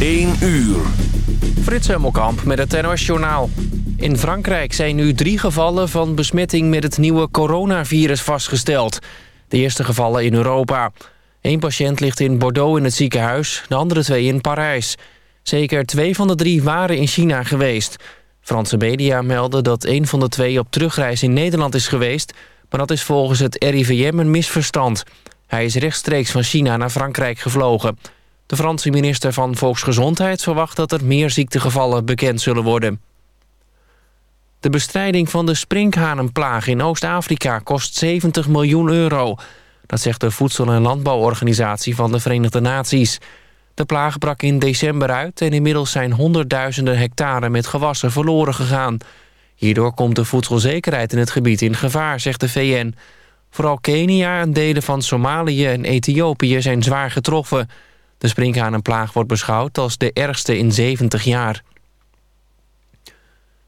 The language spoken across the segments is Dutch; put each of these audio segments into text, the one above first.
1 uur. Frits Hemmelkamp met het NOS Journaal. In Frankrijk zijn nu drie gevallen van besmetting met het nieuwe coronavirus vastgesteld. De eerste gevallen in Europa. Eén patiënt ligt in Bordeaux in het ziekenhuis, de andere twee in Parijs. Zeker twee van de drie waren in China geweest. Franse media melden dat een van de twee op terugreis in Nederland is geweest... maar dat is volgens het RIVM een misverstand. Hij is rechtstreeks van China naar Frankrijk gevlogen... De Franse minister van Volksgezondheid verwacht dat er meer ziektegevallen bekend zullen worden. De bestrijding van de sprinkhanenplaag in Oost-Afrika kost 70 miljoen euro. Dat zegt de Voedsel- en Landbouworganisatie van de Verenigde Naties. De plaag brak in december uit en inmiddels zijn honderdduizenden hectare met gewassen verloren gegaan. Hierdoor komt de voedselzekerheid in het gebied in gevaar, zegt de VN. Vooral Kenia en delen van Somalië en Ethiopië zijn zwaar getroffen... De sprinkhanenplaag wordt beschouwd als de ergste in 70 jaar.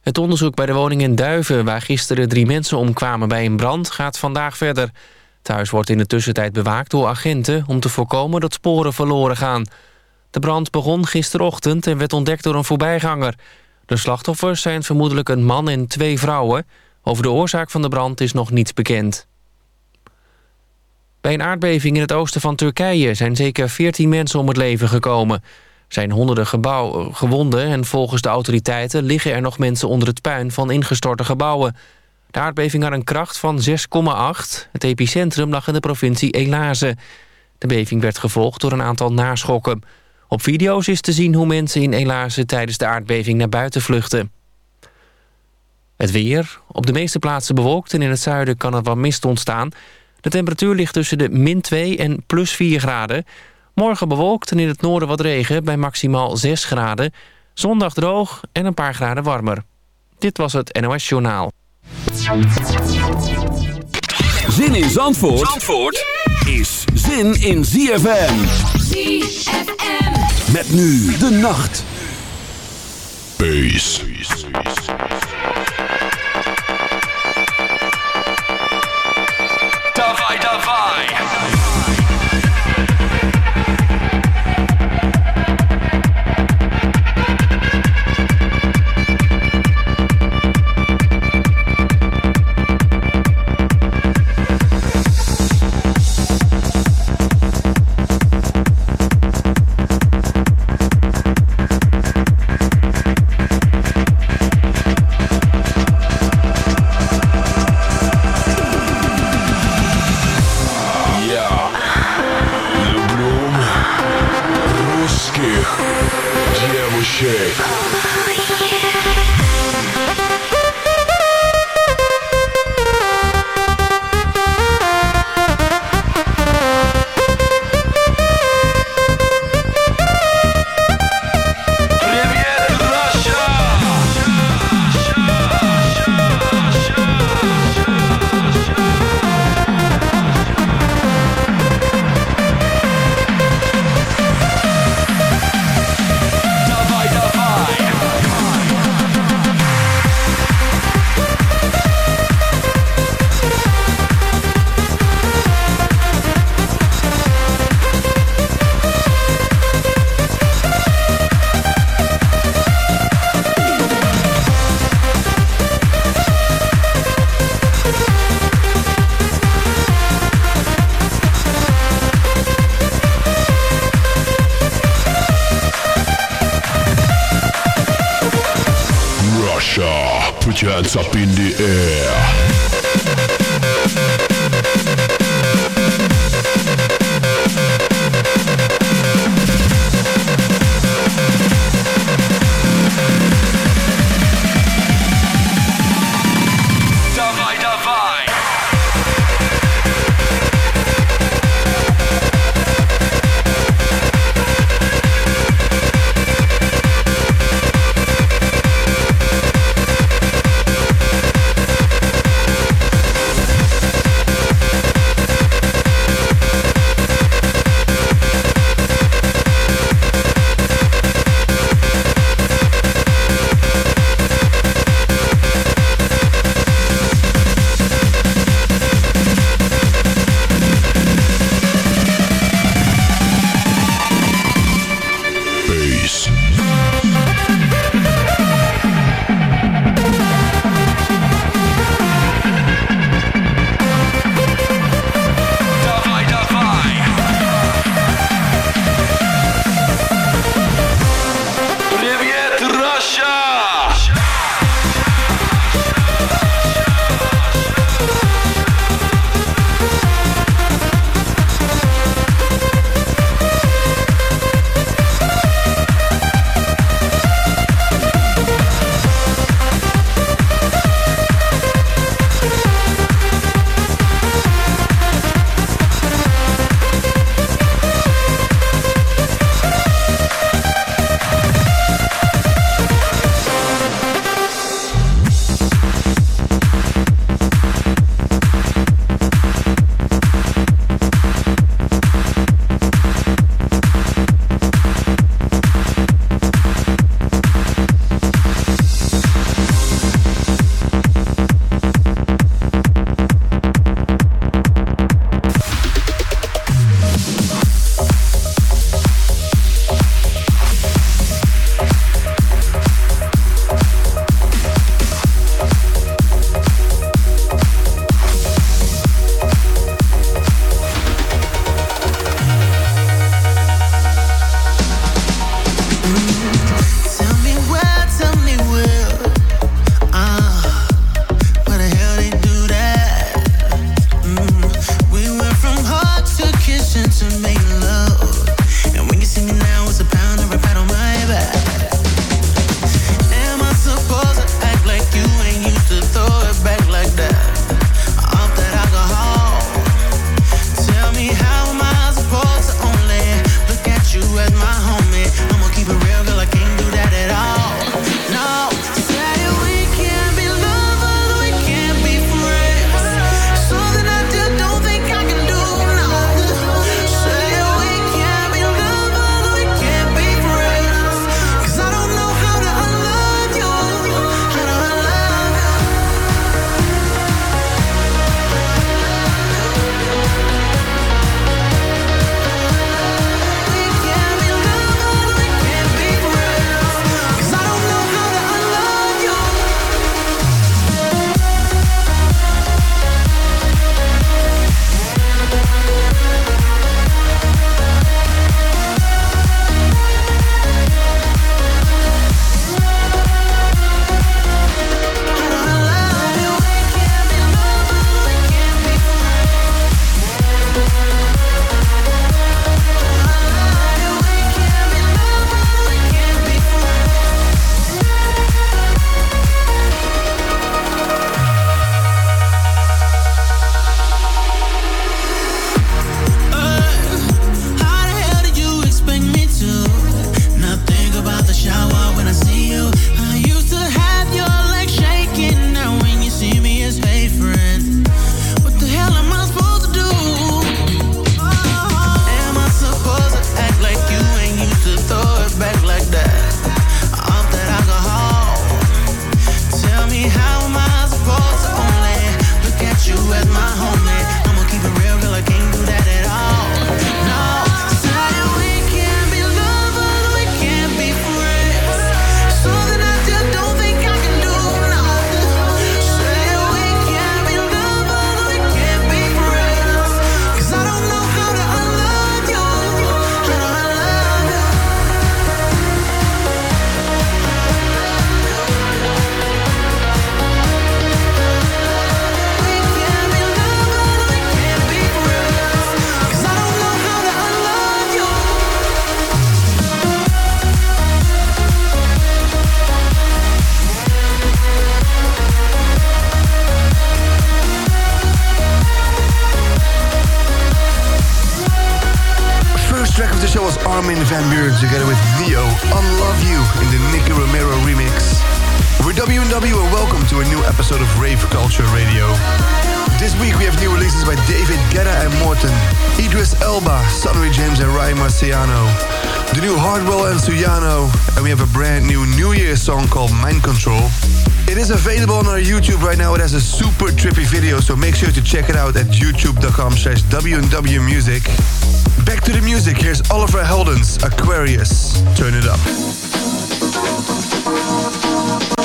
Het onderzoek bij de woning in Duiven... waar gisteren drie mensen omkwamen bij een brand, gaat vandaag verder. Thuis wordt in de tussentijd bewaakt door agenten... om te voorkomen dat sporen verloren gaan. De brand begon gisterochtend en werd ontdekt door een voorbijganger. De slachtoffers zijn vermoedelijk een man en twee vrouwen. Over de oorzaak van de brand is nog niets bekend. Bij een aardbeving in het oosten van Turkije zijn zeker 14 mensen om het leven gekomen. Er zijn honderden gebouw, gewonden en volgens de autoriteiten liggen er nog mensen onder het puin van ingestorte gebouwen. De aardbeving had een kracht van 6,8. Het epicentrum lag in de provincie Elaze. De beving werd gevolgd door een aantal naschokken. Op video's is te zien hoe mensen in Elaze tijdens de aardbeving naar buiten vluchten. Het weer. Op de meeste plaatsen bewolkt en in het zuiden kan er wat mist ontstaan. De temperatuur ligt tussen de min 2 en plus 4 graden. Morgen bewolkt en in het noorden wat regen bij maximaal 6 graden. Zondag droog en een paar graden warmer. Dit was het NOS Journaal. Zin in Zandvoort, Zandvoort is zin in ZFM. ZFM. Met nu de nacht. Peace. That's up in the Armin van Buren together with Neo Unlove You in the Nicky Romero remix. We're WNW and welcome to a new episode of Rave Culture Radio. This week we have new releases by David Guetta and Morton, Idris Elba, Sonny James and Ryan Marciano, the new Hardwell and Suyano, and we have a brand new New Year song called Mind Control. It is available on our YouTube right now. It has a super trippy video, so make sure to check it out at youtube.com slash wnwmusic. Back to the music, here's Oliver Heldens, Aquarius. Turn it up.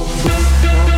Wow.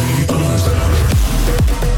Lady Buzzard.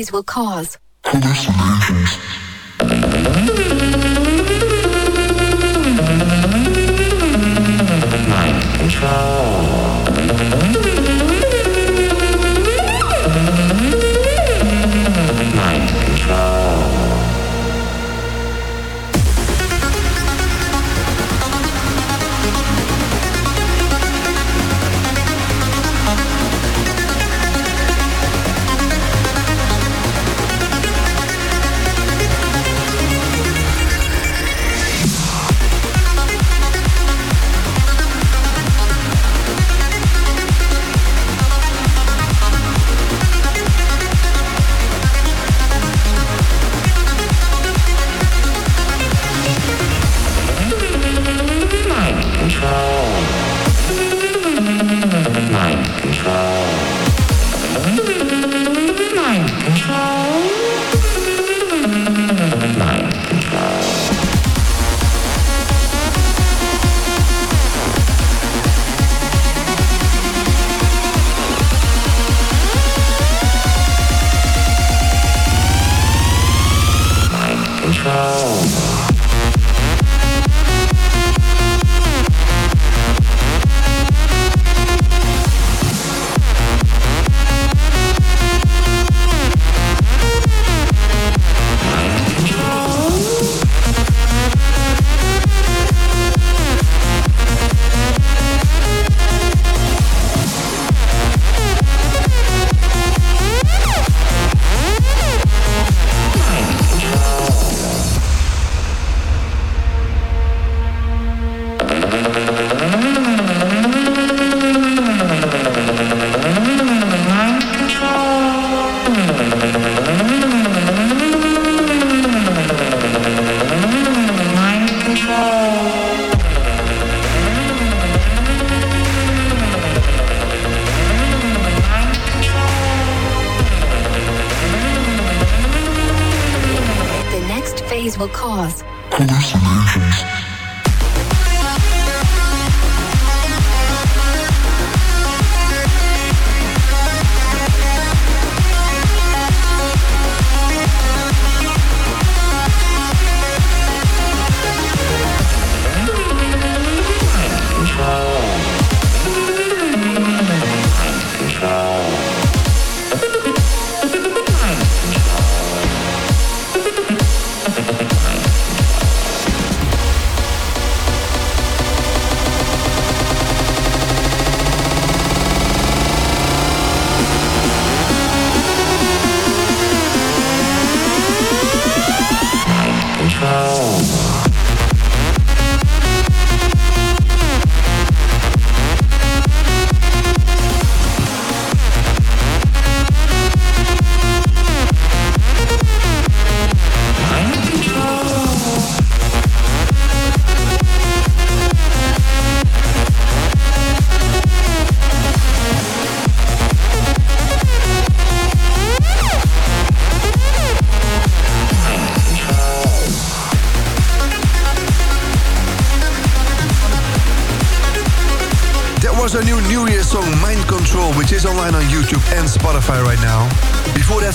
these will cause.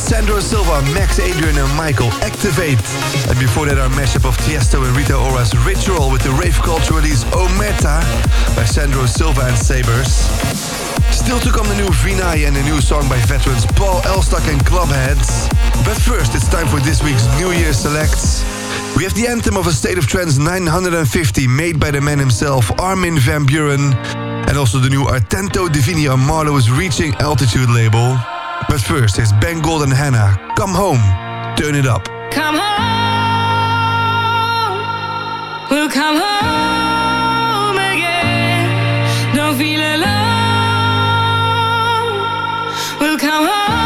Sandro Silva, Max Adrian and Michael, Activate. And before that, our mashup of Tiesto and Rita Ora's Ritual with the rave culture release Ometa by Sandro Silva and Sabers. Still to come the new Vinay and a new song by veterans Paul Elstak and Clubheads. But first, it's time for this week's New Year selects. We have the anthem of a State of Trance 950 made by the man himself, Armin van Buren. And also the new Artento Divini Marlowe's Reaching Altitude label. But first, here's Ben Gold and Hannah. Come home, turn it up. Come home. We'll come home again. Don't feel alone. We'll come home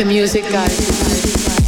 the music, guys.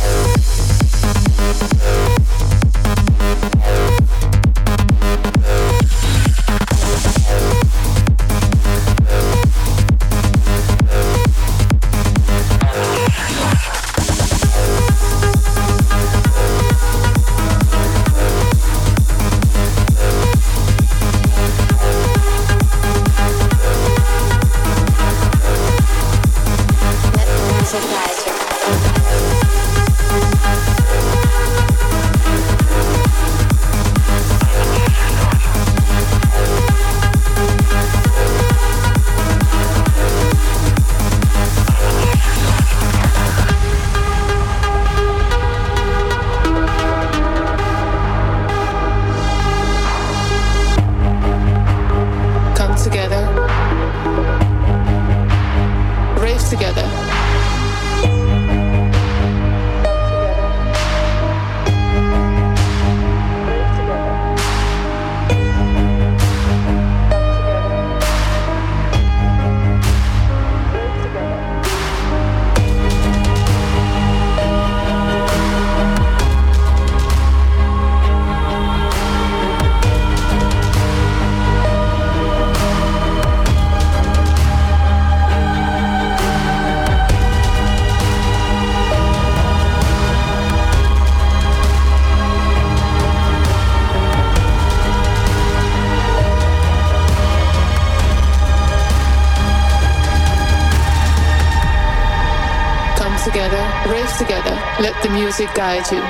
music guide you.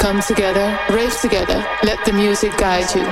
Come together, rave together, let the music guide you.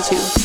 go.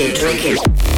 it, drink it.